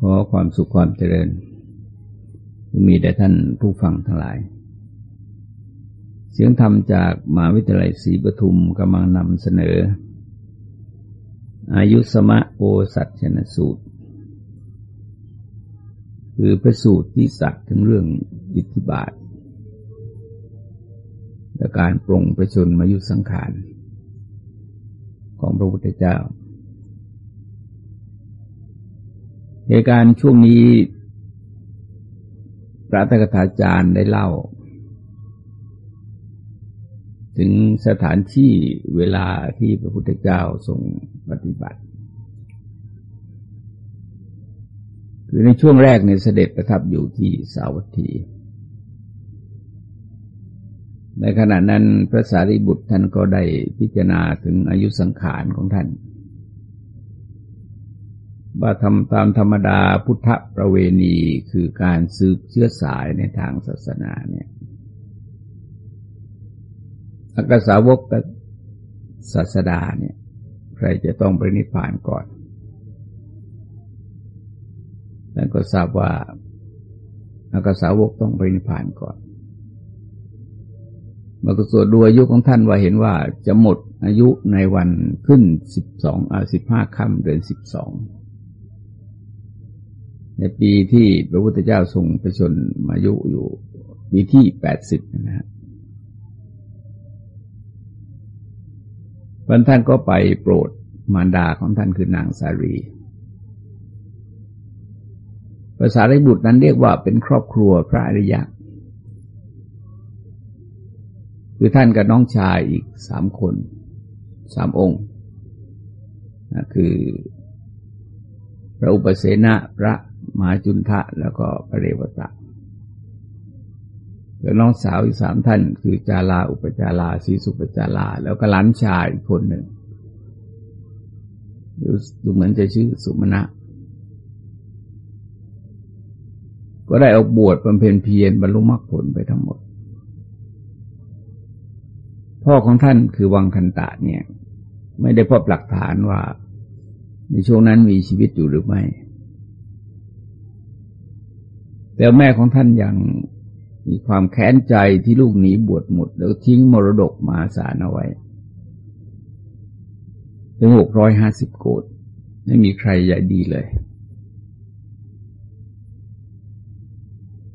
ขอความสุขความเจริญ มีแด่ท่านผู้ฟังทั้งหลาย เสียงธรรมจากมหาวิทยาลัยศรีปทุมกำลังนำเสนอ อายุสมะโอสัจชนสูตร คือพระสูตรที่สักถึงเรื่องอิทธิบาท และการปรงประชนมายุสังขาร ของพระพุทธเจ้า เหตุการณ์ช่วงนี้ พระตถาจารย์ได้เล่า ถึงสถานที่เวลาที่พระพุทธเจ้าทรงปฏิบัติ คือในช่วงแรกในเสด็จประทับอยู่ที่สาวัตถี ในขณะนั้นพระสารีบุตรท่านก็ได้พิจารณาถึงอายุสังขารของท่าน ว่าทำตามธรรมดาพุทธประเวณีคือการสืบเชื้อสายในทางศาสนาเนี่ยอักษาวกกับศาสดาเนี่ย ใครจะต้องปรินิพานก่อนท่านก็ทราบว่าอักษาวกต้องปรินิพานก่อนมาก็สวดดูอายุของท่านว่าเห็นว่าจะหมดอายุในวันขึ้นสิบสองอาสิบห้าค่ำเดือนสิบสอง ในปีที่พระพุทธเจ้าทรงประชนมายุอยู่ปีที่แปดสิบนะฮะวันท่านก็ไปโปรดมารดาของท่านคือนางสารีภาษาไริบุตรนั้นเรียกว่าเป็นครอบครัวพระอริยะ คือท่านกับน้องชายอีกสามคนสามองค์นะคือพระอุปเสนะพระ มหาจุนทะแล้วก็พระเรวตะแล้วน้องสาวอีกสามท่าน คือจาลาอุปจาราสีสุปจารา แล้วก็หลานชายอีกคนหนึ่งดูเหมือนจะชื่อสุมาณะก็ได้ออกบวชบำเพ็ญเพียรบรรลุมรรคผลไปทั้งหมด พ่อของท่านคือวังคันตะเนี่ย ไม่ได้พบหลักฐานว่า ในช่วงนั้นมีชีวิตอยู่หรือไม่ แต่แม่ของท่านยังมีความแค้นใจที่ลูกหนีบวชหมด แล้วทิ้งมรดกมาสารเอาไว้เป็นหกร้อยห้าสิบโกดไม่มีใครใหญ่ดีเลย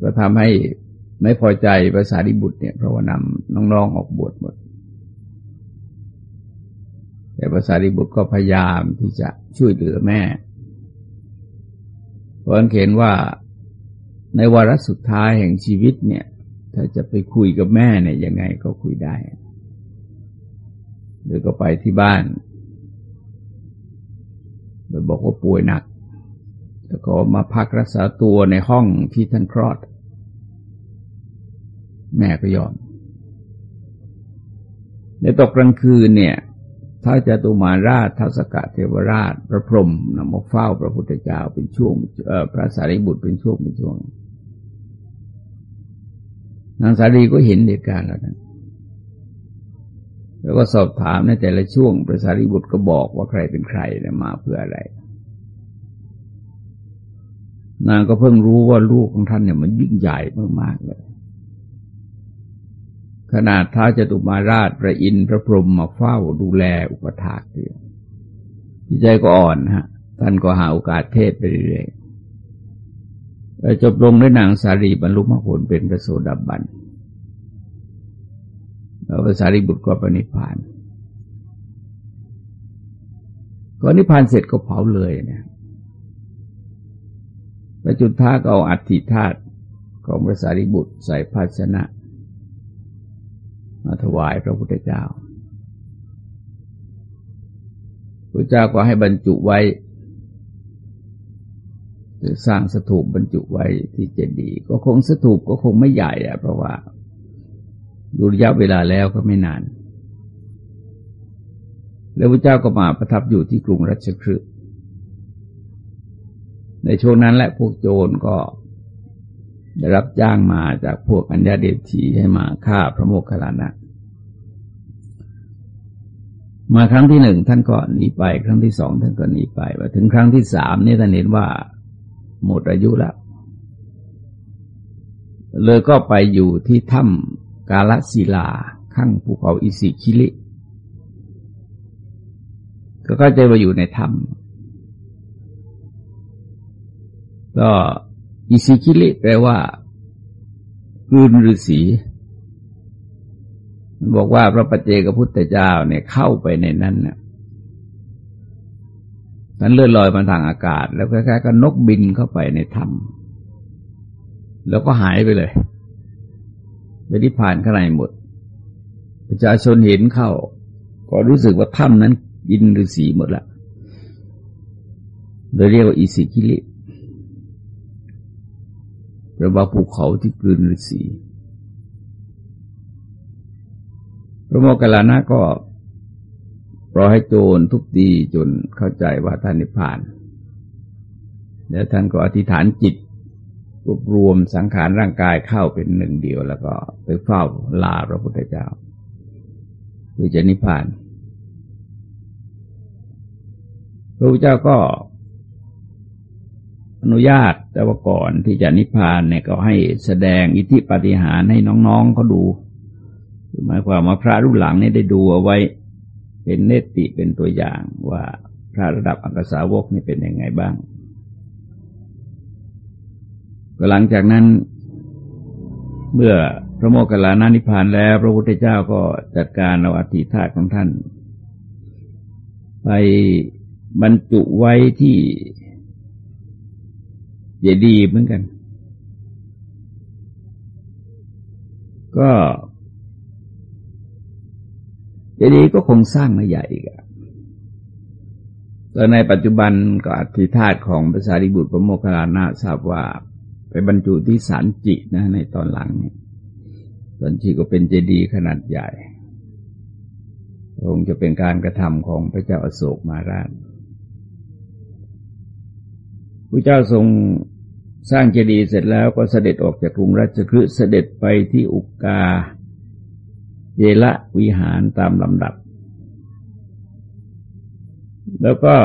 ก็ทำให้ไม่พอใจภาษาดิบุตรเนี่ย เพราะว่านำน้องๆออกบวชหมด แต่ภาษาดิบุตรก็พยายามที่จะช่วยเหลือแม่ เพราะเห็นว่า ในวาระสุดท้ายแห่งชีวิตเนี่ย ถ้าจะไปคุยกับแม่เนี่ยยังไงก็คุยได้ หรือก็ไปที่บ้านโดยบอกว่าป่วยหนักแล้วก็มาพักรักษาตัวในห้องที่ท่านคลอด แม่ก็ยอม ในตกกลางคืนเนี่ยถ้าจะตุมาราชทัศกะเทวราช พระพรหมนำมาเฝ้าพระพุทธเจ้าเป็นช่วงพระสารีบุตรเป็นช่วงเป็นช่วง นางสารีก็เห็นเหตุการณ์แล้วนั้นแล้วก็สอบถามในแต่ละช่วงพระสารีบุตรก็บอกว่าใครเป็นใครนะมาเพื่ออะไร นางก็เพิ่งรู้ว่าลูกของท่านเนี่ยมันยิ่งใหญ่มากๆเลยขนาดท้าจตุมาราชพระอินทร์พระพรหมมาเฝ้าดูแลอุปถากเดียวที่ใจก็อ่อนฮะ ท่านก็หาโอกาสเทศไปเรื่อยๆ จบลงด้วยนางสารีบรรลุมรรคผลเป็นพระโสดาบันแล้วพระสารีบุตรก็ปณิพานก็นิพพานเสร็จก็เผาเลยนะพระจุท้าก็เอาอัฐิธาตุของพระสารีบุตรใส่ภาชนะ มาถวายพระพุทธเจ้าพระเจ้าก็ให้บรรจุไว้ รือสร้างสถูปบรรจุไว้ที่เจดีย์ก็คงสถูปก็คงไม่ใหญ่อะเพราะว่าดูระยะเวลาแล้วก็ไม่นาน แล้วพระเจ้าก็มาประทับอยู่ที่กรุงรัชคฤห์ในช่วงนั้นแหละพวกโจรก็ได้รับจ้างมาจากพวกอัญญาเดชีให้มาฆ่าพระโมคคัลลานะมาครั้งที่หนึ่งท่านก็หนีไป ครั้งที่สองท่านก็หนีไปว่าถึงครั้งที่สามนี่ท่านเห็นว่า หมดอายุแล้ว เลยก็ไปอยู่ที่ถ้ำกาลศิลาข้างภูเขาอิสิคิลิ ก็ก็จะมาอยู่ในถ้ำก็อิสิคิลิแปลว่ากืนฤาษีบอกว่าพระปัจเจกพุทธเจ้าเนี่ยเข้าไปในนั้นเนี่ย นั้นเลื่อนลอยมาทางอากาศ แล้วคล้ายๆก็นกบินเข้าไปในถ้ำแล้วก็หายไปเลยไปที่ผ่านข้างในหมด ประชาชนเห็นเข้า ก็รู้สึกว่าถ้ำนั้นยินฤาษีหมดละโดยเรียกว่าอิสิคิลิแปลว่าภูเขาที่กลืนฤาษีพระโมคคัลลานะก็ รอให้โจรทุบตีจนเข้าใจว่าท่านนิพพาน แล้วท่านก็อธิษฐานจิตรวบรวมสังขารร่างกายเข้าเป็นหนึ่งเดียว แล้วก็ไปเฝ้าลาพระพุทธเจ้าเพื่อจะนิพพาน พระพุทธเจ้าก็อนุญาตแต่ว่าก่อนที่จะนิพพานเนี่ยก็ให้แสดงอิทธิปฏิหารให้น้องๆเขาดู หมายความว่าพระรุ่นหลังเนี่ยได้ดูเอาไว้ เป็นเนติเป็นตัวอย่างว่าพระระดับอักษาวกนี่เป็นยังไงบ้าง ก็หลังจากนั้น เมื่อพระโมคคัลลานานิพานแล้ว พระพุทธเจ้าก็จัดการเอาอธิธาตุของท่าน ไปบรรจุไว้ที่เจดีย์เหมือนกัน ก็ จดีย์ก็คงสร้างมาใหญ่อีกแต่ในปัจจุบันก็อธิธาตของภาษาดิบุตรพระโมคคัลลานะทราบว่าไปบรรจุที่สารจินะในตอนหลังสันจิก็เป็นเจดีย์ขนาดใหญ่คงจะเป็นการกระทำของพระเจ้าอโศกมาราชพระเจ้าทรงสร้างเจดีย์เสร็จแล้วก็เสด็จออกจากกรุงราชคฤห์เสด็จไปที่อุกกา เยละวิหารตามลำดับ แล้วก็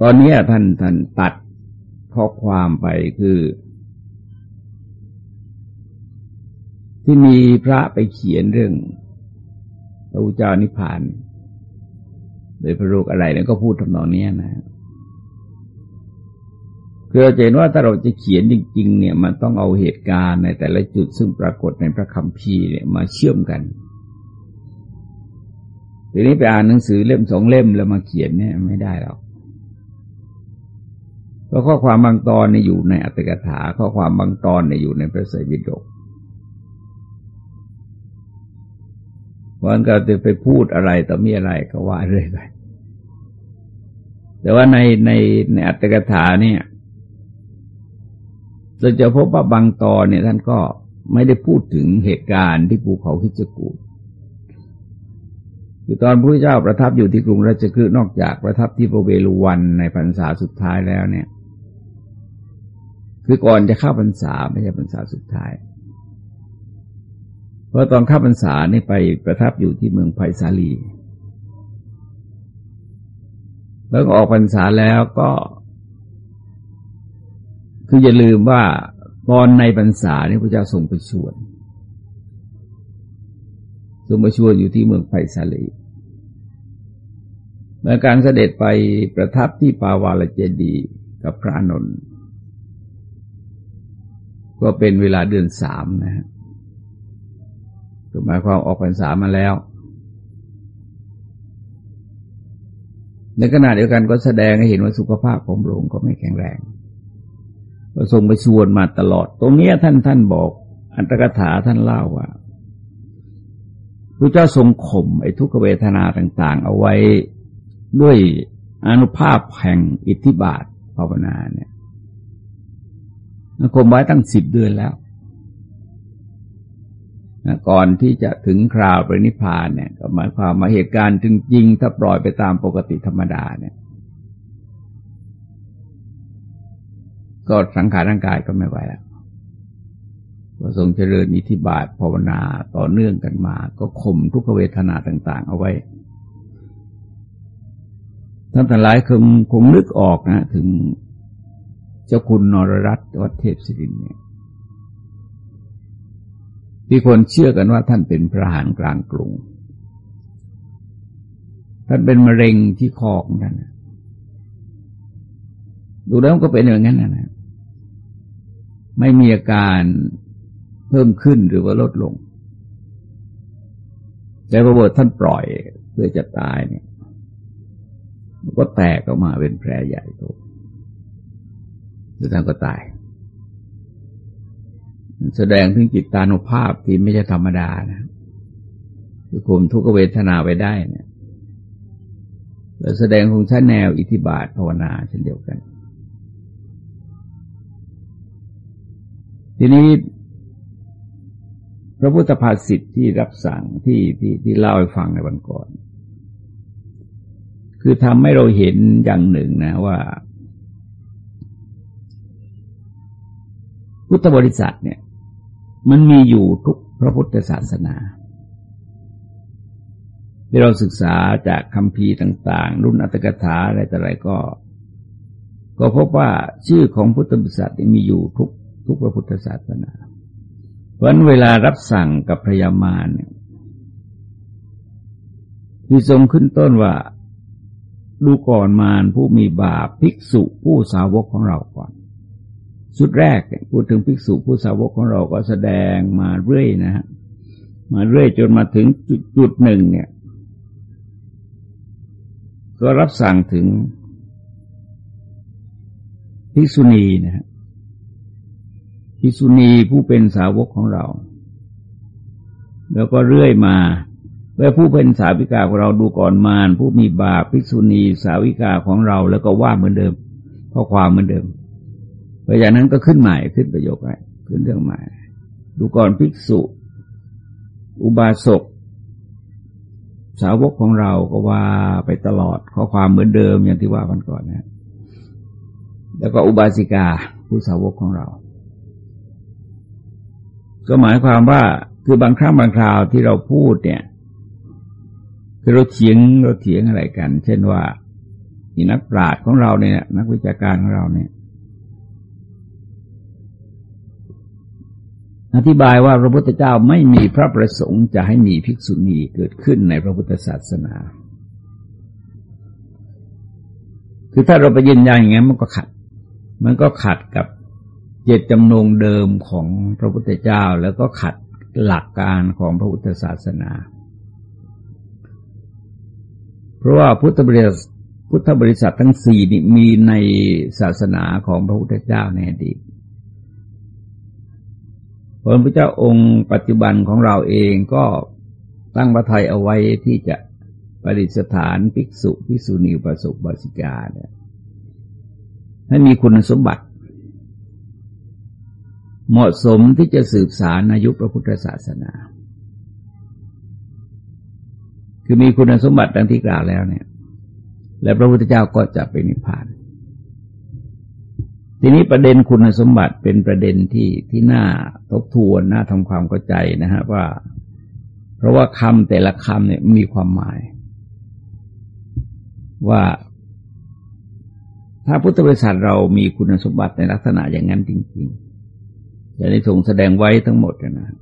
ตอนนี้ท่านท่านตัดข้อความไปคือ ที่มีพระไปเขียนเรื่องพระอุจานิพานโดยพระรูกอะไรแล้วก็พูดทำนองนี้นะคือเราเห็นว่าถ้าเราจะเขียนจริง ๆ เนี่ย มันต้องเอาเหตุการณ์ในแต่ละจุดซึ่งปรากฏในพระคัมภีร์เนี่ยมาเชื่อมกัน ทีนี้ไปอ่านหนังสือเล่มสองเล่มแล้วมาเขียนเนี่ยไม่ได้หรอกเพราะข้อความบางตอนเนี่ยอยู่ในอัตถกถา ข้อความบางตอนเนี่ยอยู่ในพระไตรปิฎกวันก็จะไปพูดอะไรต่อมีอะไรก็ว่าเรื่อยไปแต่ว่าในในในอัตถกถาเนี่ยเราจะพบว่าบางตอนเนี่ยท่านก็ไม่ได้พูดถึงเหตุการณ์ที่ภูเขาคิจกูด คือตอนพระเจ้าประทับอยู่ที่กรุงราชคฤห์นอกจากประทับที่พระเวฬุวันในพรรษาสุดท้ายแล้วเนี่ย คือก่อนจะเข้าพรรษาไม่ใช่พรรษาสุดท้าย เพราะตอนเข้าพรรษานี่ไปประทับอยู่ที่เมืองไผ่สาลี แล้วก็ออกพรรษาแล้วก็ คืออย่าลืมว่าตอนในพรรษานี่พระเจ้าทรงไปชวน ทรงไปชวนอยู่ที่เมืองไผ่สาลีเมื่อการเสด็จไปประทับที่ปาวาลเจดีกับพระนนท์ก็เป็นเวลาเดือนสามนะฮะหมายความออกพรรษามาแล้ว ในขณะเดียวกันก็แสดงให้เห็นว่าสุขภาพของพระองค์ก็ไม่แข็งแรงก็ทรงไปชวนมาตลอด ตรงนี้ท่านท่านบอก อันตรกถาท่านเล่าว่า พระเจ้าทรงข่มไอ้ทุกขเวทนาต่าง ๆ เอาไว้ด้วยอนุภาพแห่งอิทธิบาทภาวนาเนี่ยข่มไว้ตั้งสิบเดือนแล้วก่อนที่จะถึงคราวปรินิพานเนี่ยก็หมายความมาเหตุการณ์จริงๆถ้าปล่อยไปตามปกติธรรมดาเนี่ย ก็สังขารร่างกายก็ไม่ไหวแล้ว ก็ทรงเจริญอิทธิบาทภาวนาต่อเนื่องกันมา ก็ข่มทุกขเวทนาต่าง ๆ เอาไว้ท่านทั้งหลายคงคงนึกออกนะ ถึงเจ้าคุณนรรัตน์วัดเทพศิรินเนี่ยที่คนเชื่อกันว่าท่านเป็นพระหารกลางกรุง ท่านเป็นมะเร็งที่คอของท่านดูแล้วก็เป็นอย่างนั้นนะไม่มีอาการ เพิ่มขึ้นหรือว่าลดลง แต่พระบทท่านปล่อยเพื่อจะตายเนี่ยก็แตกออกมาเป็นแผลใหญ่โตแล้วท่านก็ตาย แสดงถึงจิตตานุภาพที่ไม่ใช่ธรรมดานะคือข่มทุกเวทนาไปได้เนี่ยแล้วแสดงของชั้นแนวอิทธิบาทภาวนาเช่นเดียวกัน ทีนี้ พระพุทธภาษิตที่รับสั่งที่ที่ที่เล่าให้ฟังในวันก่อน คือทำให้เราเห็นอย่างหนึ่งนะว่า พุทธบริษัทเนี่ย มันมีอยู่ทุกพระพุทธศาสนาที่เราศึกษาจากคำพีต่าง ๆ รุ่นอัตถกถาอะไรต่ออะไรก็ ก็พบว่าชื่อของพุทธบริษัทมีอยู่ทุกทุกพระพุทธศาสนา เพราะนั้นเวลารับสั่งกับพยามารเนี่ยมีทรงขึ้นต้นว่า ดูก่อนมารผู้มีบาปภิกษุผู้สาวกของเราก่อนสุดแรกพูดถึงภิกษุผู้สาวกของเราก็แสดงมาเรื่อยนะฮะมาเรื่อยจนมาถึงจุดจุดหนึ่งเนี่ย ก็รับสั่งถึงภิกษุณีนะฮะ ภิกษุณีผู้เป็นสาวกของเรา แล้วก็เรื่อยมาเมื่อผู้เป็นสาวิกาของเราดูก่อนมารผู้มีบาปภิกษุณีสาวิกาของเราแล้วก็ว่าเหมือนเดิมข้อความเหมือนเดิมเพราะฉะนั้นก็ขึ้นใหม่ขึ้นประโยคใหม่ขึ้นเรื่องใหม่ ดูก่อนภิกษุ อุบาสกสาวกของเราก็ว่าไปตลอดข้อความเหมือนเดิมอย่างที่ว่ากันก่อนนะ แล้วก็อุบาสิกาผู้สาวกของเรา ก็หมายความว่าคือบางครั้งบางคราวที่เราพูดเนี่ยคือเราเถียงเราเถียงอะไรกัน เช่นว่าอีนักปราชญ์ของเราเนี่ย นักวิชาการของเราเนี่ย อธิบายว่าพระพุทธเจ้าไม่มีพระประสงค์จะให้มีภิกษุณีเกิดขึ้นในพระพุทธศาสนา คือถ้าเราไปยืนยันอย่างนี้มันก็ขัด มันก็ขัดกับ เจตจำนงเดิมของพระพุทธเจ้าแล้วก็ขัดหลักการของพระพุทธศาสนา เพราะว่าพุทธบริษัทพุทธบริษัททั้งสี่นี่มีในศาสนาของพระพุทธเจ้าในอดีตพระพุทธเจ้าองค์ปัจจุบันของเราเองก็ตั้งพระทัยเอาไว้ที่จะประดิษฐานภิกษุภิกษุณีประสบบาสิกาเนี่ยให้มีคุณสมบัติ เหมาะสมที่จะสืบสารอายุพระพุทธศาสนา คือมีคุณสมบัติดังที่กล่าวแล้วเนี่ย และพระพุทธเจ้าก็จะไปนิพพาน ทีนี้ประเด็นคุณสมบัติเป็นประเด็นที่ที่น่าทบทวนน่าทำความเข้าใจนะฮะว่า เพราะว่าคำแต่ละคำเนี่ยมีความหมาย ว่าถ้าพุทธบริษัทเรามีคุณสมบัติในลักษณะอย่างนั้นจริง ๆ จะได้ทรงแสดงไว้ทั้งหมดนะ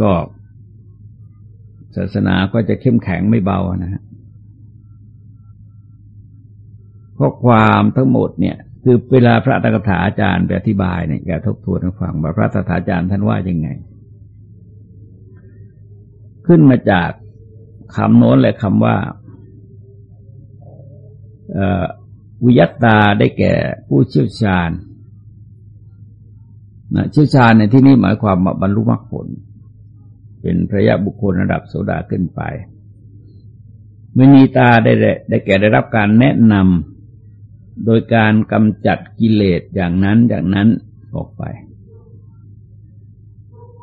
ก็ศาสนาก็จะเข้มแข็งไม่เบานะฮะข้อความทั้งหมดเนี่ยคือเวลาพระตถาอาจารย์ไปอธิบายเนี่ยแกทบทวนให้ฟังว่าพระตถาอาจารย์ท่านว่ายังไง ขึ้นมาจากคำโน้นและคำว่าวิยัตตาได้แก่ผู้เชี่ยวชาญ นะเชี่ยวชาญในที่นี้หมายความว่าบรรลุมรรคผล เป็นพระยะบุคคลระดับโสดาขึ้นไปมณีตาได้ได้แก่ได้รับการแนะนำโดยการกำจัดกิเลสอย่างนั้นอย่างนั้นออกไป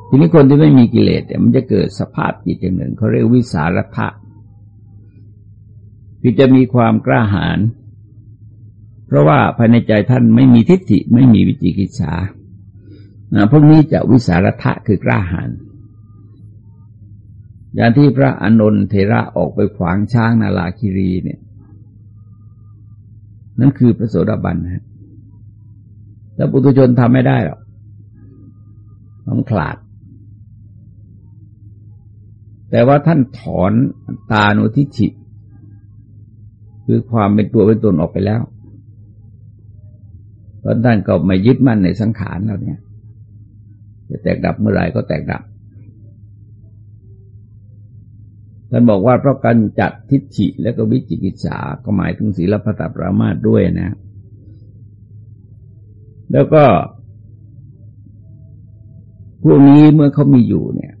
ทีนี้คนที่ไม่มีกิเลสเนี่ยมันจะเกิดสภาพจิตอย่างหนึ่งเขาเรียกวิสารทะคือจะมีความกล้าหาญเพราะว่าภายในใจท่านไม่มีทิฏฐิไม่มีวิจิกิจฉา พวกนี้จะวิสารทะคือกล้าหาญอย่างที่พระอานนท์เทระออกไปขวางช้างนาลาคิรีเนี่ย นั่นคือพระโสดาบันนะแล้วปุถุชนทำไม่ได้หรอกมันขลาด แต่ว่าท่านถอนตาโนทิฐิคือความเป็นตัวเป็นตนออกไปแล้วเพราะท่านก็ไม่ยึดมั่นในสังขารแล้วเนี่ย จะแตกดับเมื่อไรก็แตกดับ ท่านบอกว่าเพราะการจัดทิฏฐิและก็วิจิกิจฉาก็หมายถึงศีลพัตปรามาตด้วยนะ แล้วก็ พวกนี้เมื่อเขามีอยู่เนี่ย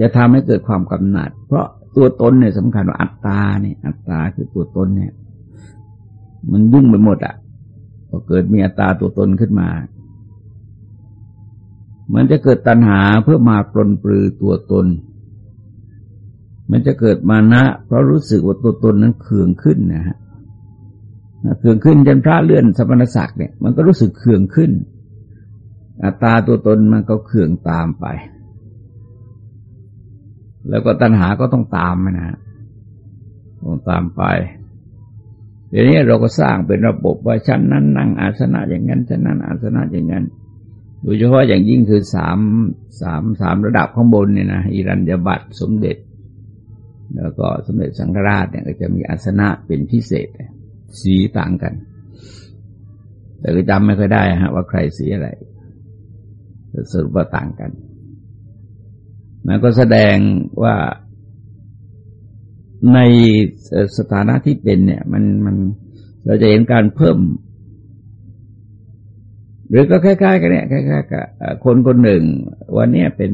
จะทำให้เกิดความกำหนัด เพราะตัวตนเนี่ยสำคัญว่าอัตตาเนี่ย อัตตาคือตัวตนเนี่ย มันยุ่งไปหมดอะ่ะพอเกิดมีอัตตาตัวตนขึ้นมา มันจะเกิดตัณหาเพื่อมาปลนปลือตัวตน มันจะเกิดมานะ เพราะรู้สึกว่าตัวตนนั้นเคืองขึ้นนะฮะเคืองขึ้นจนพระเลื่อนสมณศักดิ์เนี่ยมันก็รู้สึกเคืองขึ้น อัตตาตัวตนมันก็เคืองตามไป แล้วก็ตัณหาก็ต้องตามนะฮะต้องตามไปเดี๋ยวนี้เราก็สร้างเป็นระบบว่าชั้นนั้นนั่งอาสนะอย่างนั้นชั้นนั้นอาสนะอย่างนั้น โดยเฉพาะอย่างยิ่งคือสามสามสามระดับข้างบนเนี่ยนะอิรัญญบัตสมเด็จ แล้วก็สมเด็จสังฆราชเนี่ยก็จะมีอาสนะเป็นพิเศษ สีต่างกัน แต่ก็จำไม่ค่อยได้ฮะว่าใครสีอะไรสรุปว่าต่างกันนั่นก็แสดงว่าในสถานะที่เป็นเนี่ย มันมันเราจะเห็นการเพิ่ม หรือก็คล้ายๆกันเนี่ยคล้ายๆกับคนคนหนึ่ง วันนี้เป็น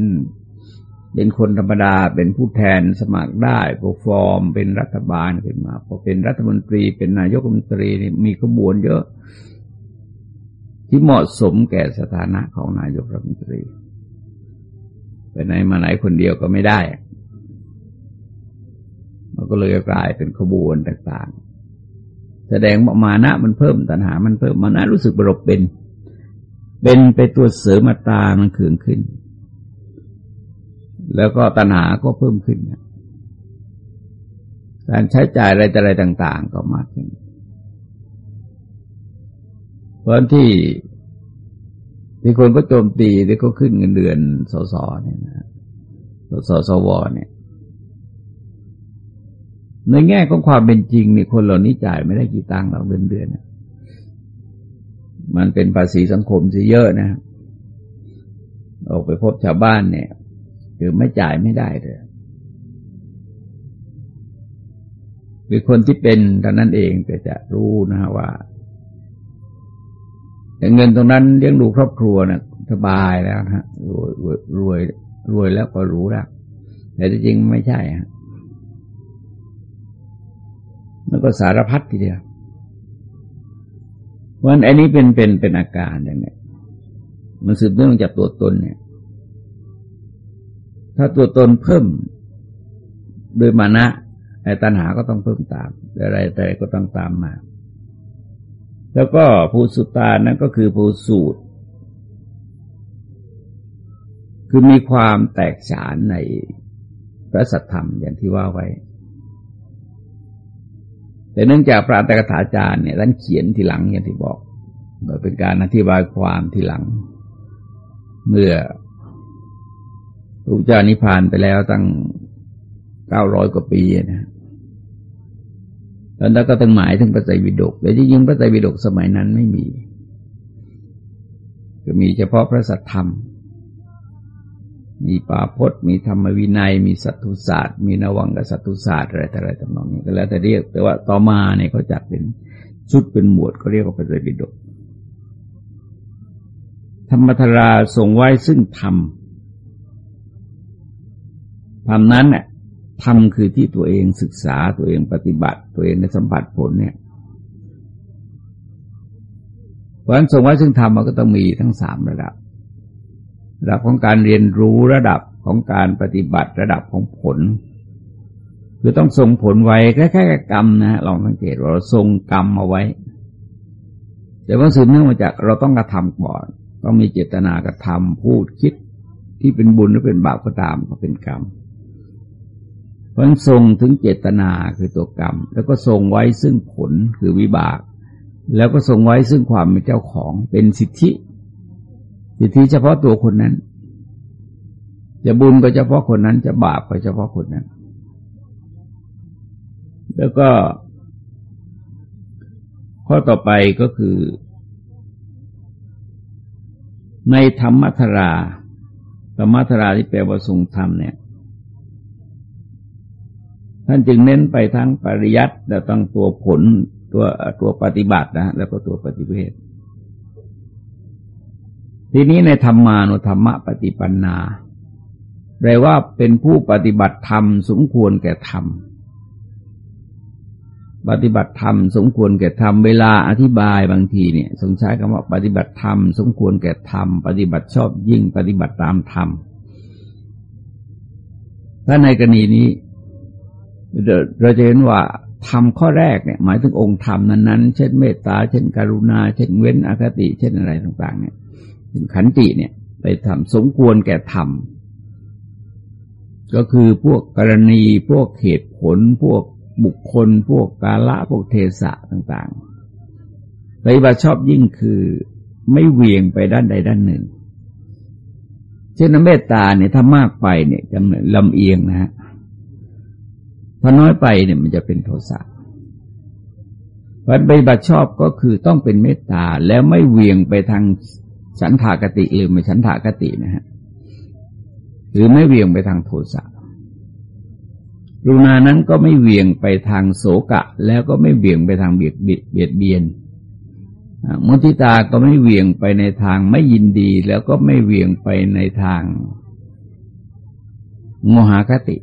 เป็นคนธรรมดาเป็นผู้แทนสมัครได้พกฟอร์มเป็นรัฐบาลขึ้นมาพอเป็นรัฐมนตรี เป็นนายกรัฐมนตรีนี่มีขบวนเยอะ ที่เหมาะสมแก่สถานะของนายกรัฐมนตรีไปไหนมาไหนคนเดียวก็ไม่ได้ มันก็เลยกลายเป็นขบวนต่าง ๆ แสดงว่ามานะมันเพิ่มตัณหา มันเพิ่มมานะรู้สึกบรบเป็น เป็นไปตัวเสริมตามันเคืองขึ้น แล้วก็ตัณหาก็เพิ่มขึ้น การใช้จ่ายอะไรแต่อะไรต่าง ๆ ก็มากขึ้นเพราะที่ที่คนก็โจมตีที่เขาขึ้นเงินเดือนสสเนี่ยนะสสวเนี่ย ในแง่ของความเป็นจริงนี่คนเหล่านี้จ่ายไม่ได้กี่ตังค์เราเดือนเดือน มันเป็นภาษีสังคมซะเยอะนะ ออกไปพบชาวบ้านเนี่ย คือไม่จ่ายไม่ได้เลยคือคนที่เป็นท่านั้นเองก็จะรู้นะว่าแต่เงินตรงนั้นเลี้ยงดูครอบครัวนะสบายแล้วนะรวยรวยรวยแล้วก็รู้แล้วแต่จริงไม่ใช่ฮะมันก็สารพัดทีเดียว เพราะฉะนั้นอันนี้เป็นเป็นเป็นอาการอย่างนี้มันสืบเนื่องจากตัวตนเนี่ย ถ้าตัวตนเพิ่มโดยมานะไอ้ตัณหาก็ต้องเพิ่มตามอะไรแต่ก็ต้องตามมา แล้วก็ภูสุตานั้นก็คือภูสูตร คือมีความแตกฉานในพระสัทธรรมอย่างที่ว่าไว้ แต่เนื่องจากพระอัตถกถาจารย์เนี่ยท่านเขียนทีหลังอย่างที่บอกเป็นการอธิบายความทีหลัง เมื่อพระเจ้านิพพานไปแล้วตั้งเก้าร้อยกว่าปีนะแล้วก็ตั้งหมายถึงพระไตรปิฎกแต่จริงๆพระไตรปิฎกสมัยนั้นไม่มี ก็มีเฉพาะพระสัทธรรม มีป่าพจน์มีธรรมวินัย มีสัตตุศาสตร์ มีนวังกับสัตตุศาสตร์อะไรต่อะไรต่างๆนี้ก็แล้วแต่เรียก แต่ว่าต่อมาเนี่ยเขาจัดเป็นชุดเป็นหมวดเขาเรียกว่าพระไตรปิฎกธรรมธราทรงไว้ซึ่งธรรมธรรมนั้นเนี่ยธรรมคือที่ตัวเองศึกษาตัวเองปฏิบัติ ตัวเองในสัมผัสผลเนี่ยเพราะฉะนั้นทรงไว้ซึ่งธรรมมันก็ต้องมีทั้งสามระดับ ระดับของการเรียนรู้ระดับของการปฏิบัติระดับของผล คือต้องส่งผลไว้คล้ายๆกับกรรมนะลองสังเกตว่าเราทรงกรรมเอาไว้ แต่ว่าสืบเนื่องมาจากเราต้องกระทำก่อน ต้องมีเจตนากระทำพูดคิดที่เป็นบุญหรือเป็นบาปก็ตามก็เป็นกรรมเพราะทรงถึงเจตนาคือตัวกรรม แล้วก็ทรงไว้ซึ่งผลคือวิบาก แล้วก็ทรงไว้ซึ่งความเป็นเจ้าของเป็นสิทธิ สิทธิเฉพาะตัวคนนั้น จะบุญก็เฉพาะคนนั้น จะบาปก็เฉพาะคนนั้น แล้วก็ ข้อต่อไปก็คือ ในธรรมธราธรรมธราที่แปลว่าทรงธรรมเนี่ยท่านจึงเน้นไปทั้งปริยัติและตั้งตัวผลตัวตัวปฏิบัตินะแล้วก็ตัวปฏิเวท ทีนี้ในธรรมานุธรรมปฏิปันนาแปลว่าเป็นผู้ปฏิบัติธรรมสมควรแก่ธรรม ปฏิบัติธรรมสมควรแก่ธรรม เวลาอธิบายบางทีเนี่ยสงใช้คำว่าปฏิบัติธรรมสมควรแก่ธรรม ปฏิบัติชอบยิ่งปฏิบัติตามธรรมถ้าในกรณีนี้ เราจะเห็นว่าทำข้อแรกเนี่ย หมายถึงองค์ธรรมนั้นๆ เช่นเมตตา เช่น กรุณา เช่นเว้นอคติ เช่นอะไรต่าง ๆ เนี่ย ขันติเนี่ย ไปทำสมควรแก่ธรรมก็คือพวกกรณีพวกเหตุผล พวกบุคคล พวกกาละพวกเทศะต่างๆปฏิบัติชอบยิ่งคือไม่เวียงไปด้านใดด้านหนึ่ง เช่นเมตตาเนี่ยถ้ามากไปเนี่ยจะลำเอียงนะฮะพอน้อยไปเนี่ยมันจะเป็นโทสะวันปฏิบัติชอบก็คือต้องเป็นเมตตาแล้วไม่เวียงไปทาง ฉันทากติหรือไม่ฉันทากตินะฮะหรือไม่เวียงไปทางโทสะรุณานั้นก็ไม่เวียงไปทางโสกะ แล้วก็ไม่เวียงไปทางเบียดเบียดเบียนมุทิตาก็ไม่เวียงไปในทางไม่ยินดี แล้วก็ไม่เวียงไปในทางโมหคติ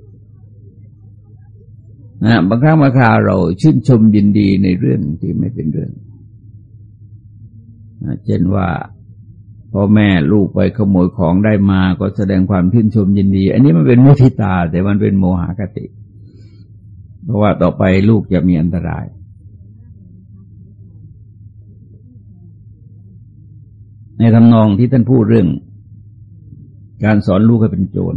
นะบางครั้งบางคราวเราชื่นชมยินดีในเรื่องที่ไม่เป็นเรื่องเช่นว่า พ่อแม่ลูกไปขโมยของได้มาก็แสดงความชื่นชมยินดี อันนี้มันเป็นมุทิตา แต่มันเป็นโมหคติ เพราะว่าต่อไปลูกจะมีอันตราย ในทำนองที่ท่านพูดเรื่อง การสอนลูกให้เป็นโจร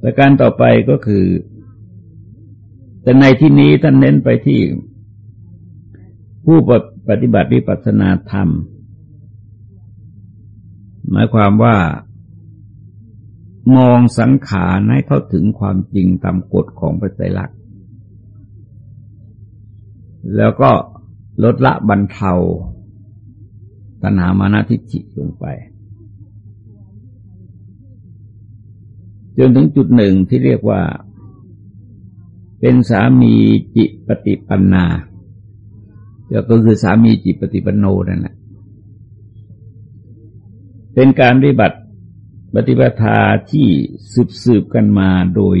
แต่การต่อไปก็คือ แต่ในที่นี้ท่านเน้นไปที่ผู้ปฏิบัติวิปัสสนาธรรม หมายความว่ามองสังขารให้เข้าถึงความจริงตามกฎของพระไตรลักษณ์แล้วก็ลดละบรรเทาตัณหามานาทิจิลงไป จนถึงจุดหนึ่งที่เรียกว่า เป็นสามีจิปฏิปันนาก็คือสามีจิปฏิปันโนนั่นแหละ เป็นการปฏิบัติปฏิบัติที่สืบสืบกันมาโดย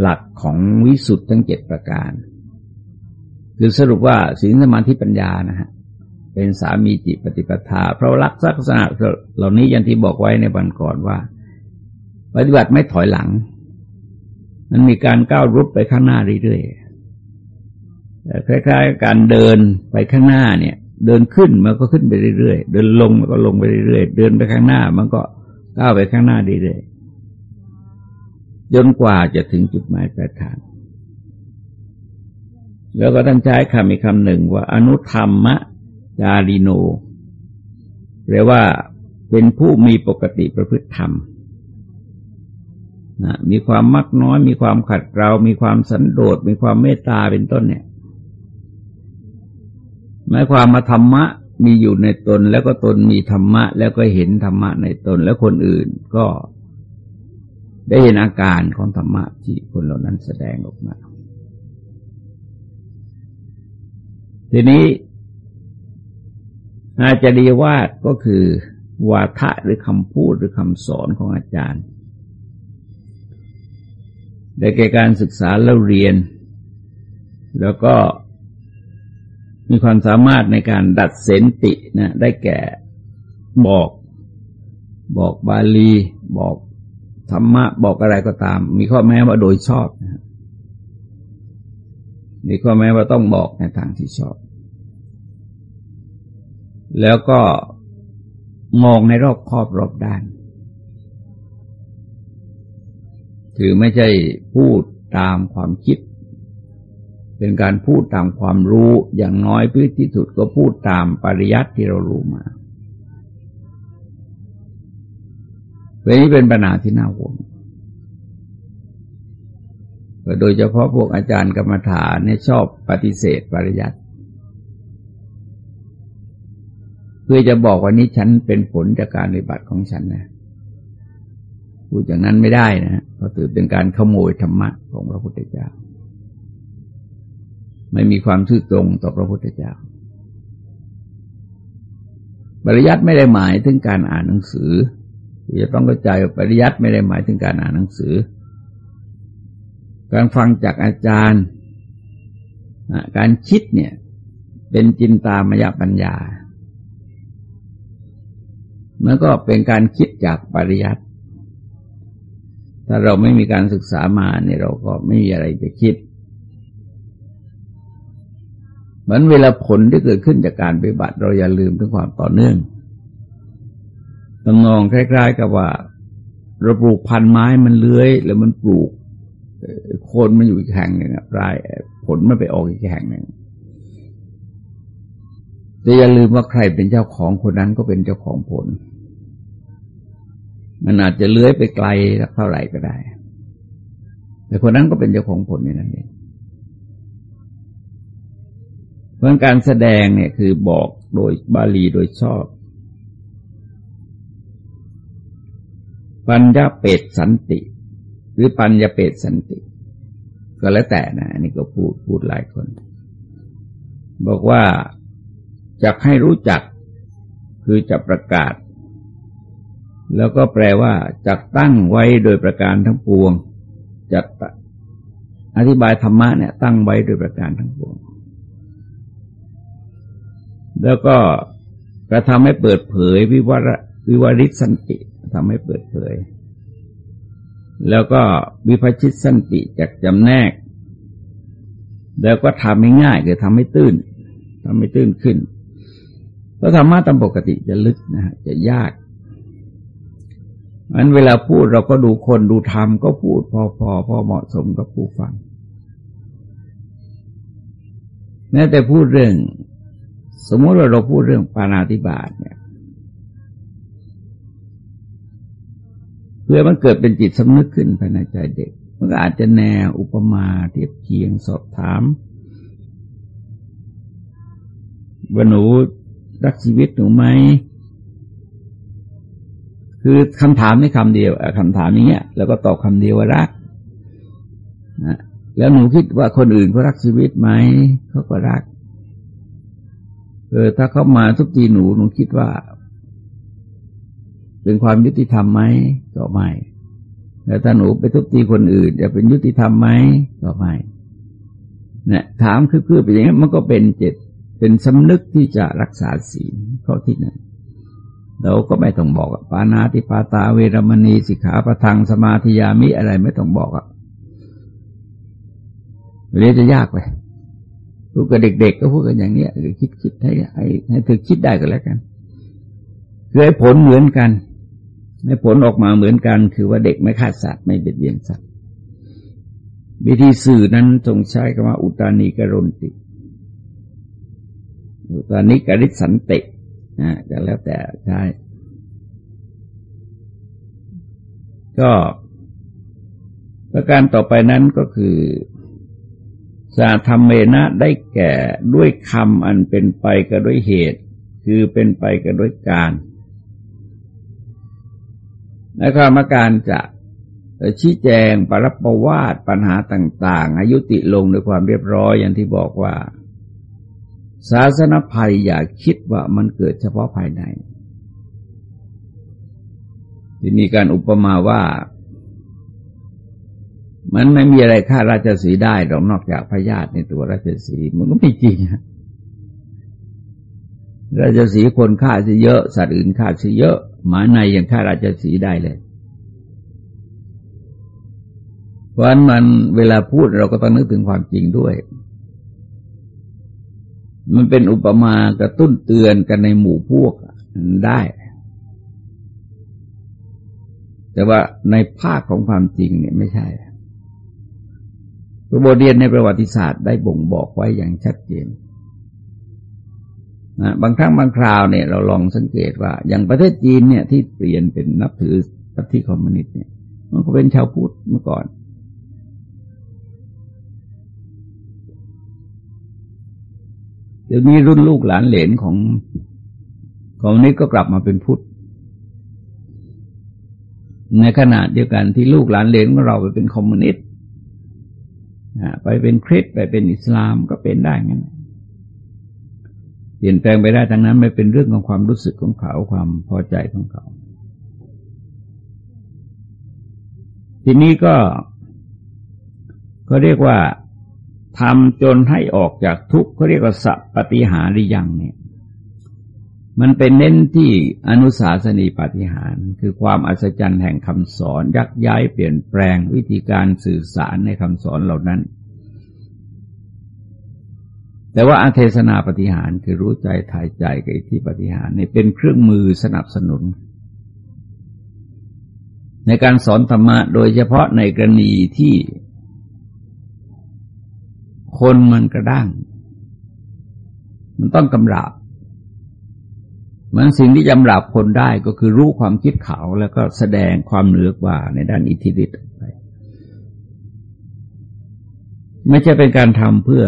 หลักของวิสุทธ์ทั้งเจ็ดประการ คือสรุปว่าศีลสมาธิปัญญานะฮะเป็นสามีจิตปฏิปทา เพราะลักษณะเหล่านี้อย่างที่บอกไว้ในบันก่อนว่า ปฏิบัติไม่ถอยหลัง มันมีการก้าวรุดไปข้างหน้าเรื่อยๆคล้ายๆการเดินไปข้างหน้าเนี่ย เดินขึ้นมันก็ขึ้นไปเรื่อยๆ เดินลงมันก็ลงไปเรื่อยๆ เดินไปข้างหน้า มันก็ก้าวไปข้างหน้าเรื่อยๆจนกว่าจะถึงจุดหมายปลายทาง แล้วก็ตั้งใช้คำอีกคำหนึ่งว่า อนุธรรมะจาริโนแปลว่าเป็นผู้มีปกติประพฤติธรรมนะมีความมักน้อย มีความขัดเกลามีความสันโดษมีความเมตตาเป็นต้นเนี่ย หมายความมาธรรมะมีอยู่ในตนแล้วก็ตนมีธรรมะ แล้วก็เห็นธรรมะในตนแล้วคนอื่นก็ได้เห็นอาการของธรรมะที่คนเหล่านั้นแสดงออกมา ทีนี้อาจารีวาดก็คือ วาทะหรือคำพูดหรือคำสอนของอาจารย์ได้แก่การศึกษาแล้วเรียน แล้วก็ มีความสามารถในการดัดเสนตินะได้แก่บอก บอกบาลี บอกธรรมะ บอกอะไรก็ตาม มีข้อแม้ว่าโดยชอบนะมีข้อแม้ว่าต้องบอกในทางที่ชอบ แล้วก็มองในรอบครอบรอบด้าน คือไม่ใช่พูดตามความคิด เป็นการพูดตามความรู้อย่างน้อยพื้นที่สุดก็พูดตามปริยัติที่เรารู้มาเรื่องนี้เป็นปัญหาที่น่าห่วงโดยเฉพาะพวกอาจารย์กรรมฐานเนี่ยชอบปฏิเสธปริยัติเพื่อจะบอกว่านี้ฉันเป็นผลจากการปฏิบัติของฉันนะพูดอย่างนั้นไม่ได้นะเพราะถือเป็นการขโมยธรรมะของพระพุทธเจ้า ไม่มีความซื่อตรงต่อพระพุทธเจ้าปริยัติไม่ได้หมายถึงการอ่านหนังสือจะต้องเข้าใจปริยัติไม่ได้หมายถึงการอ่านหนังสือ การฟังจากอาจารย์ การคิดเนี่ย เป็นจินตามยปัญญามันก็เป็นการคิดจากปริยัติถ้าเราไม่มีการศึกษามาเนี่ยเราก็ไม่มีอะไรจะคิด เหมือนเวลาผลที่เกิดขึ้นจากการปฏิบัติ เราอย่าลืมถึงความต่อเนื่องตำนองคล้าย ๆ กับว่าเราปลูกพันไม้มันเลื้อย แล้วมันปลูกโคนมันอยู่อีกแห่งหนึ่งปลายผลมันไปออกอีกแห่งหนึ่งแต่อย่าลืมว่าใครเป็นเจ้าของคนนั้นก็เป็นเจ้าของผล มันอาจจะเลื้อยไปไกลเท่าไหร่ก็ได้ แต่คนนั้นก็เป็นเจ้าของผลนี่นั่นเอง เพราะการแสดงเนี่ยคือบอกโดยบาลีโดยชอบ ปัญญาเปตสันติ หรือปัญญาเปตสันติ ก็แล้วแต่นะอันนี้ก็พูดพูดหลายคน บอกว่าจะให้รู้จักคือจะประกาศ แล้วก็แปลว่าจะตั้งไว้โดยประการทั้งปวงจะอธิบายธรรมะเนี่ยตั้งไว้โดยประการทั้งปวง แล้วก็กระทำให้เปิดเผยวิวรวิวริสันติทำให้เปิดเผย แล้วก็วิพัชิตสันติจากจำแนก แล้วก็ทำให้ง่ายคือทำให้ตื้นทำให้ตื้นขึ้นเพราะธรรมะตามปกติจะลึกนะฮะจะยากมันเวลาพูดเราก็ดูคนดูธรรมก็พูดพอพอพอเหมาะสมกับผู้ฟังแม้แต่พูดเรื่อง สมมติว่าเราพูดเรื่องปานาติบาตเนี่ย เพื่อมันเกิดเป็นจิตสำนึกขึ้นภายในใจเด็ก มันก็อาจจะแนวอุปมาเทียบเคียงสอบถามว่าหนูรักชีวิตหนูไหมคือคำถามไม่คำเดียวคำถามนี้เงี้ย แล้วก็ตอบคำเดียวว่ารักนะแล้วหนูคิดว่าคนอื่นเขารักชีวิตไหมเขาก็รัก เออถ้าเขามาทุกทีหนูหนูคิดว่า เป็นความยุติธรรมไหมก็ไม่แต่ถ้าหนูไปทุบตีคนอื่น จะเป็นยุติธรรมไหมก็ไม่เนี่ยถามคือคือเป็นอย่างนี้มันก็เป็นเจตเป็นสำนึกที่จะรักษาศีลข้อที่นึ่งเราก็ไม่ต้องบอกปานาติปาตาเวรมณีสิกขาประทังสมาธิยามิอะไรไม่ต้องบอกอะเรียนจะยากไป พูดกับเด็ก ๆ ก็พูดกันอย่างนี้หรือคิดคิดให้ให้ให้เธอคิดได้ก็แล้วกันคือให้ผลเหมือนกันในผลออกมาเหมือนกัน คือว่าเด็กไม่ฆ่าสัตว์ไม่เบียดเบียนสัตว์วิธีสื่อนั้นทรงใช้คำว่าอุตานิกรนติ อุตานิกริสันตินะก็แล้วแต่ใช้ก็ประการต่อไปนั้นก็คือ สาธรรมเมนะได้แก่ด้วยคำอันเป็นไปกับด้วยเหตุ คือเป็นไปกับด้วยการและกรรมการจะชี้แจงปรับประวาดปัญหาต่าง ๆ อายุติลงด้วยความเรียบร้อยอย่างที่บอกว่า ศาสนภัยอย่าคิดว่ามันเกิดเฉพาะภายในที่มีการอุปมาว่า มันไม่มีอะไรฆ่าราชสีได้หรอกนอกจากพญาติในตัวราชสีมันก็ไม่จริงราชสีคนฆ่าสิเยอะสัตว์อื่นฆ่าสิเยอะ หมาในยังฆ่าราชสีได้เลย เพราะฉะนั้นมันเวลาพูดเราก็ต้องนึกถึงความจริงด้วย มันเป็นอุปมากระตุ้นเตือนกันในหมู่พวกได้ แต่ว่าในภาคของความจริงเนี่ยไม่ใช่ บทเรียนในประวัติศาสตร์ได้บ่งบอกไว้อย่างชัดเจนนะบางครั้งบางคราวเนี่ยเราลองสังเกตว่า อย่างประเทศจีนเนี่ยที่เปลี่ยนเป็นนับถือลัทธิคอมมิวนิสต์เนี่ย มันก็เป็นชาวพุทธเมื่อก่อน เดี๋ยวนี้รุ่นลูกหลานเหลนของคอมมิวนิสต์ก็กลับมาเป็นพุทธ ในขณะเดียวกันที่ลูกหลานเหลนของเราไปเป็นคอมมิวนิสต์ ไปเป็นคริสต์ไปเป็นอิสลามก็เป็นได้งั้นเปลี่ยนแปลงไปได้ทั้งนั้นไม่เป็นเรื่องของความรู้สึกของเขาความพอใจของเขา ทีนี้ก็ก็เรียกว่าทำจนให้ออกจากทุกข์เขาเรียกว่าสัพปฏิหาริยังเนี่ย มันเป็นเน้นที่อนุสาสนีปฏิหาร คือความอัศจรรย์แห่งคำสอน ยักย้ายเปลี่ยนแปลงวิธีการสื่อสารในคำสอนเหล่านั้น แต่ว่าอาเทศนาปฏิหารคือรู้ใจถ่ายใจกับอิที่ปฏิหารนี่เป็นเครื่องมือสนับสนุน ในการสอนธรรมะโดยเฉพาะในกรณีที่ คนมันกระด้าง มันต้องกำราบ มันสิ่งที่จำราบคนได้ก็คือรู้ความคิดเขาแล้วก็แสดงความเหนือกว่าในด้านอิทธิฤทธิ์ไป ไม่ใช่เป็นการทำเพื่อ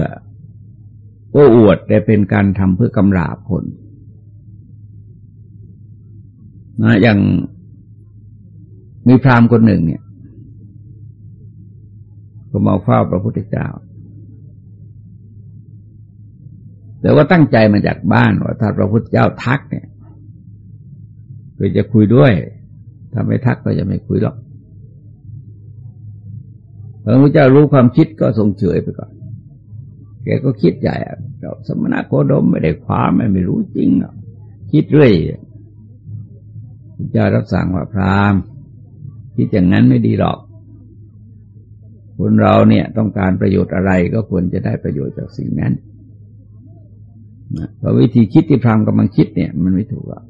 โอ้อวด แต่เป็นการทำเพื่อกำราบคนนะอย่างมีพราหมณ์คนหนึ่งเนี่ยก็มาเฝ้าพระพุทธเจ้า แต่ว่าตั้งใจมาจากบ้านว่าถ้าพระพุทธเจ้าทักเนี่ย ก็จะคุยด้วยถ้าไม่ทักก็จะไม่คุยหรอกพระพุทธเจ้ารู้ความคิดก็ทรงเฉยไปก่อน แกก็คิดใหญ่เราสมณะโคดมไม่ได้ความไม่ไม่รู้จริงหรอกคิดเรื่อยจะรับสั่งว่าพรามคิดอย่างนั้นไม่ดีหรอก คนเราเนี่ยต้องการประโยชน์อะไรก็ควรจะได้ประโยชน์จากสิ่งนั้นเพราะวิธีคิดที่พรามกำลังคิดเนี่ย มันไม่ถูกหรอก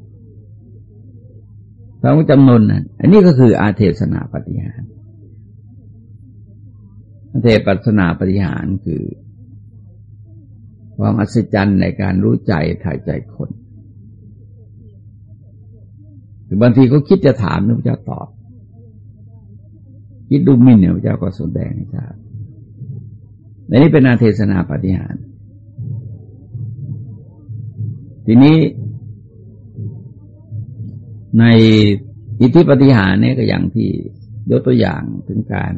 พระจำนนนั้นอันนี้ก็คืออาเทศนาปฏิหารอาเทศนาปฏิหารคือ ความอัศจรรย์ในการรู้ใจถ่ายใจคนหรือบางทีเขาคิดจะถามพระเจ้าตอบ คิดดูมินเนี่ยพระเจ้าก็สดแดงให้ทราบในนี้เป็นอาเทศนาปฏิหารทีนี้ ในอิทธิปฏิหารเนี่ยก็อย่างที่ยกตัวอย่างถึงการ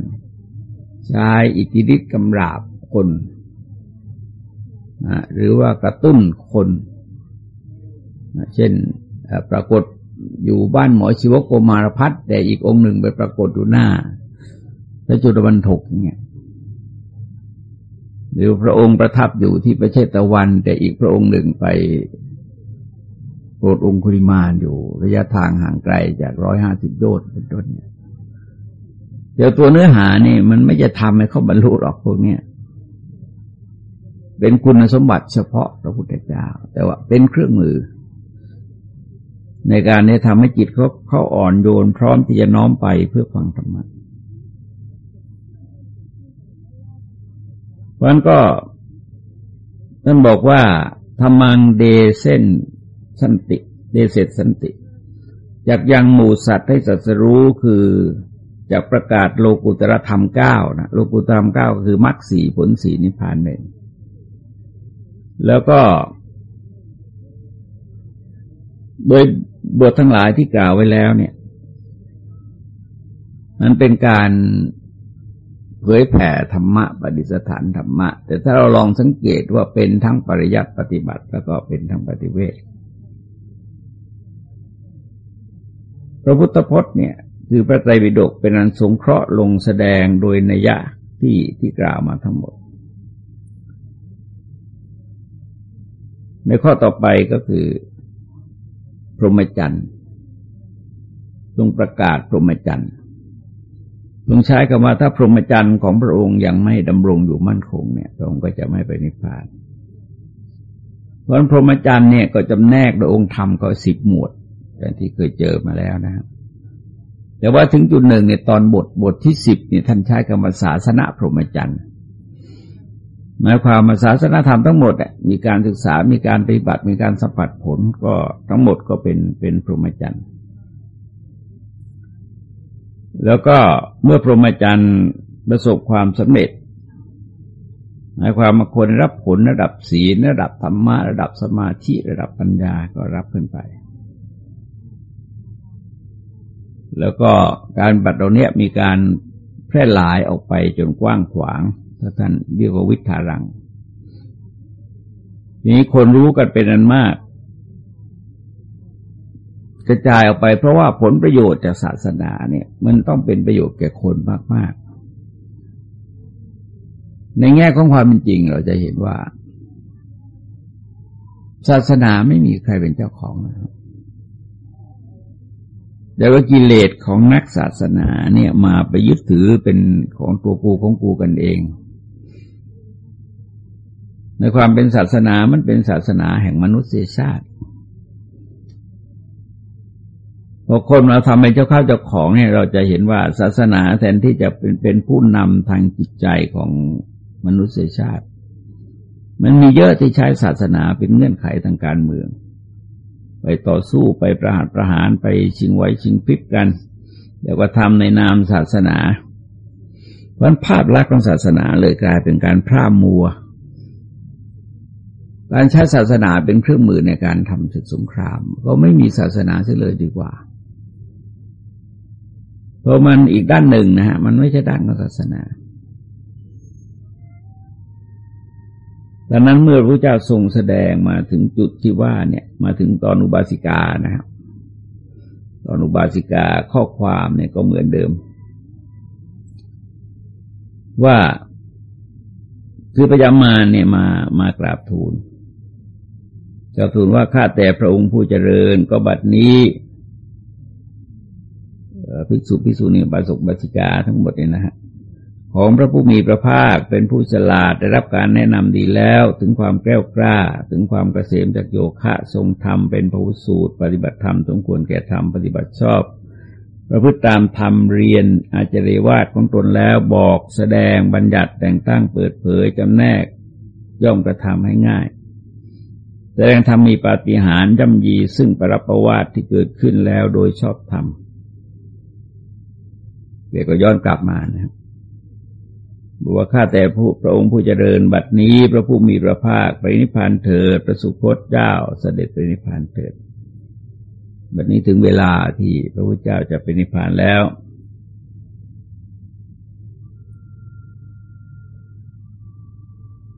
ใช้อิทธิฤทธิ์กำราบคนนะหรือว่ากระตุ้นคนนะเช่นปรากฏอยู่บ้านหมอชีวโกมารพัฒแต่อีกองค์หนึ่งไปปรากฏอยู่หน้าพระจุลบรรทกเนี่ยหรือพระองค์ประทับอยู่ที่ประเทศตะวัน แต่อีกพระองค์หนึ่งไป โปรดองคุริมานอยู่ระยะทางห่างไกลจากร้อยห้าสิบโยชน์เป็นต้นเนี่ยเดี๋ยวตัวเนื้อหานี่มันไม่จะทำให้เขาบรรลุหรอกพวกเนี้ยเป็นคุณสมบัติเฉพาะพระพุทธเจ้า แต่ว่าเป็นเครื่องมือ ในการนี้ทำให้จิตเขาเขาอ่อนโยนพร้อมที่จะน้อมไปเพื่อฟังธรรมะเพราะนั้นก็ท่านบอกว่าธรรมังเดเส้น สันติ เดเสตสันติ จากยังหมู่สัตว์ให้สัตรู้คือจากประกาศโลกุตรธรรมเก้านะโลกุตรธรรมเก้าก็คือมรรคสีผลสีนิพพานหนึ่งแล้วก็ โดยบททั้งหลายที่กล่าวไว้แล้วเนี่ย มันเป็นการเผยแผ่ธรรมะปฏิสถานธรรมะ แต่ถ้าเราลองสังเกตว่าเป็นทั้งปริยัติปฏิบัติแล้วก็เป็นทั้งปฏิเวท พระพุทธพจน์เนี่ยคือพระไตรปิฎกเป็นอันสงเคราะห์ลงแสดงโดยนัยะที่ที่กล่าวมาทั้งหมด ในข้อต่อไปก็คือ พรหมจรรย์ทรงประกาศพรหมจรรย์ทรงใช้คำว่าถ้าพรหมจรรย์ของพระองค์ยังไม่ดำรงอยู่มั่นคงเนี่ยพระองค์ก็จะไม่ไปนิพพานเพราะพรหมจรรย์เนี่ยก็จำแนกโดยองค์ธรรมก็สิบหมวด อย่างที่เคยเจอมาแล้วนะครับแต่ว่าถึงจุดหนึ่งเนี่ยตอนบทบทที่สิบเนี่ยท่านใช้คำว่าศาสนาพรหมจรรย์หมายความมาศาสนาธรรมทั้งหมดมีการศึกษา มีการปฏิบัติ มีการสัมผัสผลก็ทั้งหมดก็เป็นเป็นพรหมจรรย์ แล้วก็เมื่อพรหมจรรย์ประสบความสำเร็จ หมายความมาคนรับผลระดับศีลระดับธรรมะระดับสมาธิระดับปัญญาก็รับขึ้นไป แล้วก็การบัตรเราเนี้ยมีการแพร่หลายออกไปจนกว้างขวางถ้าท่านเรียกว่าวิทารังทีนี้คนรู้กันเป็นอันมาก กระจายออกไปเพราะว่าผลประโยชน์จากศาสนาเนี่ย มันต้องเป็นประโยชน์แก่คนมากในแง่ของความเป็นจริงเราจะเห็นว่า ศาสนาไม่มีใครเป็นเจ้าของนะครับ แต่ว่ากิเลสของนักศาสนาเนี่ยมาไปยึดถือเป็นของตัวกูของกูกันเอง ในความเป็นศาสนามันเป็นศาสนาแห่งมนุษยชาติพอคนเราทำเป็นเจ้าข้าวเจ้าของเนี่ยเราจะเห็นว่าศาสนาแทนที่จะเป็นเป็นผู้นำทางจิตใจของมนุษยชาติ มันมีเยอะที่ใช้ศาสนาเป็นเงื่อนไขทางการเมือง ไปต่อสู้ไปประหารประหารไปชิงไว้ชิงพริบกัน แล้วก็ทำในนามศาสนาเพราะภาพลักษณ์ของศาสนาเลยกลายเป็นการพร่ามัว การใช้ศาสนาเป็นเครื่องมือในการทำศึกสงคราม ก็ไม่มีศาสนาเสียเลยดีกว่า เพราะมันอีกด้านหนึ่งนะฮะมันไม่ใช่ด้านของศาสนา ดังนั้นเมื่อพระเจ้าทรงแสดงมาถึงจุดที่ว่าเนี่ยมาถึงตอนอุบาสิกานะครับตอนอุบาสิกาข้อความเนี่ยก็เหมือนเดิม ว่าคือพญามารเนี่ยมามากราบทูลกราบทูลว่าข้าแต่พระองค์ผู้เจริญก็บัดนี้ภิกษุภิกษุณีบาสกบาสิกาทั้งหมดเนี่ยนะฮะ ของพระผู้มีพระภาคเป็นผู้ฉลาดได้รับการแนะนำดีแล้ว ถึงความแกล้วกล้า ถึงความเกษมจากโยคะ ทรงธรรมเป็นพระสูตร ปฏิบัติธรรมสมควรแก่ธรรมปฏิบัติชอบ ประพฤติตามธรรมเรียนอาจริวาสของตนแล้วบอกแสดงบัญญัติแต่งตั้งเปิดเผยจำแนก ย่อมกระทำให้ง่ายแสดงธรรมมีปาฏิหาริย์ย่ำยีซึ่งปรับประวาทที่เกิดขึ้นแล้วโดยชอบธรรมเดี๋ยวก็ย้อนกลับมานะครับ บอกว่าข้าแต่ผู้พระองค์ผู้เจริญบัดนี้พระผู้มีพระภาคไปนิพพานเถิดประสุคตเจ้าเสด็จไปนิพพานเถิด บัดนี้ถึงเวลาที่พระพุทธเจ้าจะไปนิพพานแล้ว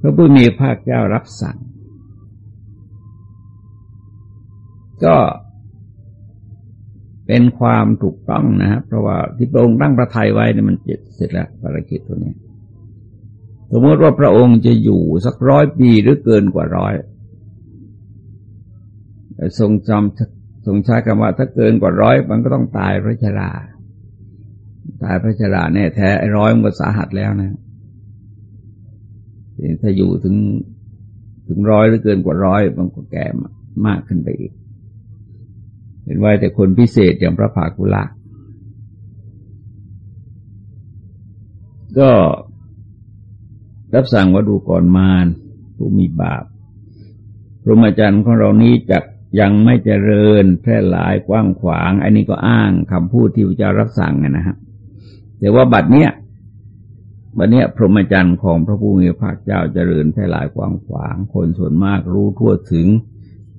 พระผู้มีพระภาคเจ้ารับสั่ง ก็เป็นความถูกต้องนะครับเพราะว่าที่พระองค์ตั้งพระทัยไว้เนี่ยมันเสร็จแล้วภารกิจตัวนี้ สมมติว่าพระองค์จะอยู่สักร้อยปีหรือเกินกว่าร้อยทรงจำทรงใช้คำว่าถ้าเกินกว่าร้อยมันก็ต้องตายพระชรา ตายพระชราแน่แท้ร้อยมันก็สาหัสแล้วนะถ้าอยู่ถึงถึงร้อยหรือเกินกว่าร้อยมันก็แก่มากขึ้นไปอีก เห็นว่าแต่คนพิเศษอย่างพระภากุละก็ รับสั่งว่าดูก่อนมารผู้มีบาปพรหมจรรย์ของเรานี้จะยังไม่เจริญแพร่หลายกว้างขวาง อันนี้ก็อ้างคำพูดที่พระเจ้ารับสั่งนะฮะแต่ว่าบัดเนี้ยบัดเนี้ยพรหมจรรย์ของพระผู้มีพระเจ้าเจริญแพร่หลายกว้างขวาง คนส่วนมากรู้ทั่วถึง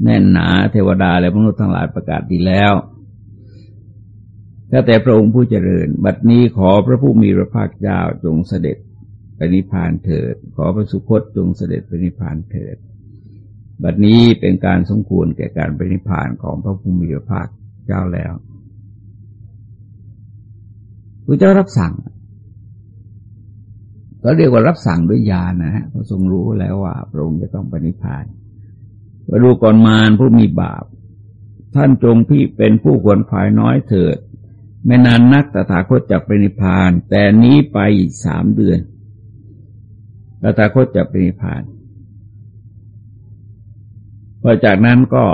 แน่นหนาเทวดาและมนุษย์ทั้งหลายประกาศดีแล้วแต่พระองค์ผู้เจริญ บัดนี้ขอพระผู้มีพระภาคเจ้าจงเสด็จ ปนิพพานเถิด ขอพระสุคตจงเสด็จปนิพพานเถิด บัดนี้เป็นการสมควรแก่การปนิพพานของพระภูมิพระภาคเจ้าแล้วพระเจ้ารับสั่ง ก็เรียกว่ารับสั่งด้วยญาณนะฮะเขาทรงรู้แล้วว่าพระองค์จะต้องปนิพพานว่าดูก่อนมารผู้มีบาป ท่านจงพี่เป็นผู้ควรฝ่ายน้อยเถิด ไม่นานนักตถาคตจะไปนิพพาน แต่นี้ไปอีกสามเดือน ตถาคตจะปริพานพอจากนั้นก็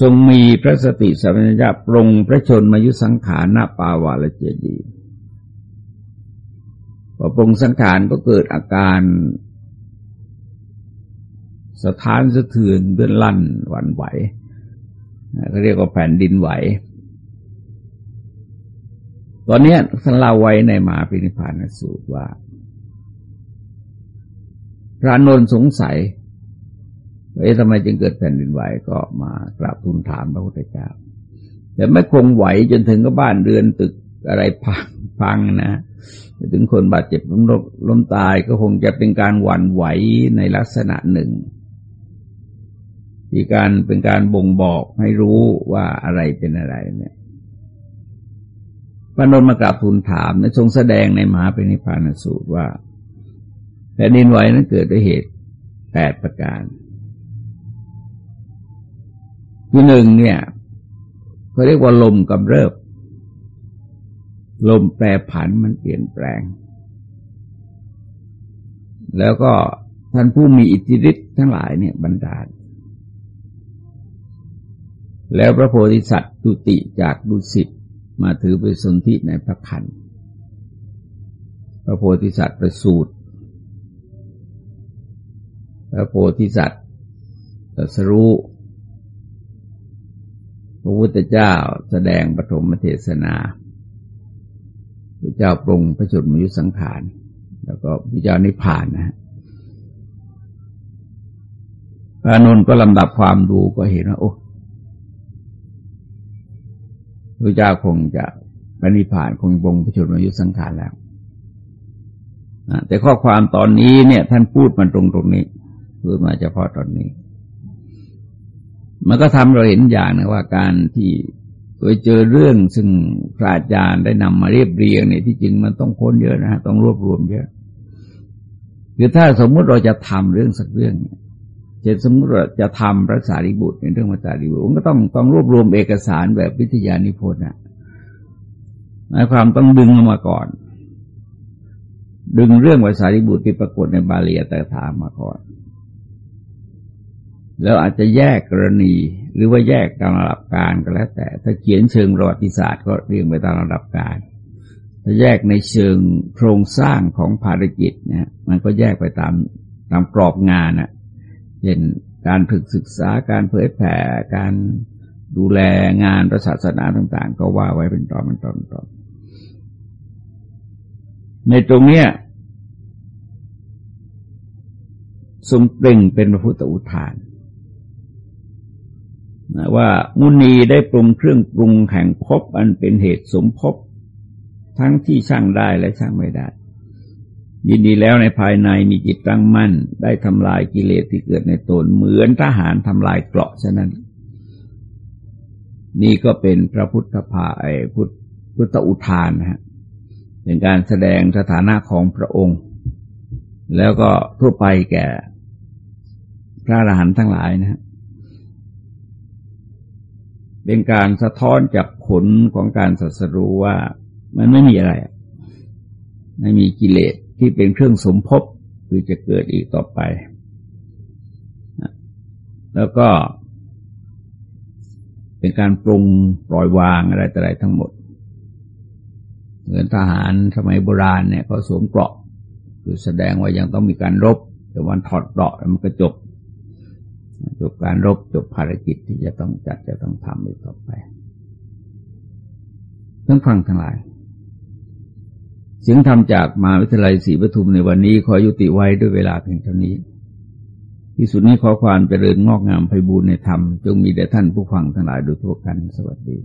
ทรงมีพระสติสัมปชัญญะปรงพระชนมายุสังขารนาปาวาลเจดีพอปรุงสังขารก็เกิดอาการสถานสะเทือนเดือนลั่นหวั่นไหวเขาเรียกว่าแผ่นดินไหว ตอนนี้ท่านเล่าไว้ในมหาปิณิพานสูตรว่า พระนนสงสัยเอ๊ะทำไมจึงเกิดแผ่นดินไหวก็มากราบทูลถามพระพุทธเจ้า แต่ไม่คงไหวจนถึงกับบ้านเรือนตึกอะไรพังพังนะถึงคนบาดเจ็บล้มล้มตายก็คงจะเป็นการหวั่นไหวในลักษณะหนึ่งที่การเป็นการบ่งบอกให้รู้ว่าอะไรเป็นอะไรเนี่ย พระนนท์มากราบทูลถามและทรงแสดงในมหาปณิพานสูตรว่าแผ่นดินไหวนั้นเกิดด้วยเหตุแปดประการคือหนึ่งเนี่ยเขาเรียกว่าลมกำเริบ ลมแปรผันมันเปลี่ยนแปลง แล้วก็ท่านผู้มีอิทธิฤทธิ์ทั้งหลายเนี่ยบันดาล แล้วพระโพธิสัตว์ตุติจากดุสิต มาถือไปสนธิในพระคันพระโพธิสัตว์ประสูตรพระโพธิสัตว์ตรัสรู้พระพุทธเจ้าแสดงปฐมเทศนาพระเจ้าปรงพระชนมยุสังขาร แล้วก็พระเจ้านิพพานนะฮะพระนนก็ลำดับความดูก็เห็นว่า โอ้ พระเจ้าคงจะปณิพานคงบงพระชนมายุสังขารแล้วแต่ข้อความตอนนี้เนี่ย ท่านพูดมาตรงตรงนี้ พูดมาเฉพาะตอนนี้ มันก็ทำเราเห็นอย่างนะว่าการที่ไปเจอเรื่องซึ่งพระอาจารย์ได้นำมาเรียบเรียงเนี่ยที่จริงมันต้องค้นเยอะนะต้องรวบรวมเยอะคือถ้าสมมุติเราจะทำเรื่องสักเรื่องเนี่ย เช่นสมมติว่าจะทำพระสารีบุตรในเรื่องพระสารีบุตรก็ต้องต้องรวบรวมเอกสารแบบวิทยานิพนธ์นะหมายความต้องดึงออกมาก่อน ดึงเรื่องพระสารีบุตรที่ปรากฏในบาลีแต่ถามมาก่อน แล้วอาจจะแยกกรณี หรือว่าแยกตามระดับการก็แล้ว แต่ ถ้าเขียนเชิงประวัติศาสตร์ก็เรียงไปตามระดับการถ้าแยกในเชิงโครงสร้างของภารกิจเนี่ยมันก็แยกไปตามตามกรอบงานนะ เช่นการฝึกศึกษาการเผยแผ่การดูแลงานประศาสนาต่าง ๆ ก็ว่าไว้เป็นตอนเป็นตอนตอนในตรงเนี้ยทรงเปล่งเป็นพระพุทธอุทานนะว่ามุนีได้ปรุงเครื่องปรุงแห่งพบอันเป็นเหตุสมภพทั้งที่ช่างได้และช่างไม่ได้ ยินดีแล้วในภายในมีจิตตั้งมั่น ได้ทำลายกิเลสที่เกิดในตนเหมือนทหารทำลายเกราะฉะนั้น นี่ก็เป็นพระพุทธภาไอพุทพุทธอุทานนะฮะเป็นการแสดงสถานะของพระองค์ แล้วก็ทั่วไปแก่พระอรหันต์ทั้งหลายนะฮะเป็นการสะท้อนจากผลของการสัสรู้ว่ามันไม่มีอะไร ไม่มีกิเลส ที่เป็นเครื่องสมภพคือจะเกิดอีกต่อไป แล้วก็ เป็นการปรุงปล่อยวางอะไรต่ออะไรทั้งหมด เหมือนทหารสมัยโบราณเนี่ยเขาสวมเกราะคือแสดงว่ายังต้องมีการรบ แต่วันถอดเกราะมันก็จบจบการรบจบภารกิจที่จะต้องจัดจะต้องทำอีกต่อไปเพื่อนฟังทั้งหลาย เสียงธรรมจากมหาวิทยาลัยศรีปทุมในวันนี้ขอยุติไว้ด้วยเวลาเพียงเท่านี้ ที่สุดนี้ขอความเจริญงอกงามไพบูรณในธรรม จงมีแด่ท่านผู้ฟังทั้งหลายโดยทั่วกันสวัสดี